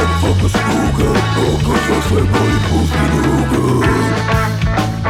Focus, focus, focus, focus, focus, focus, focus,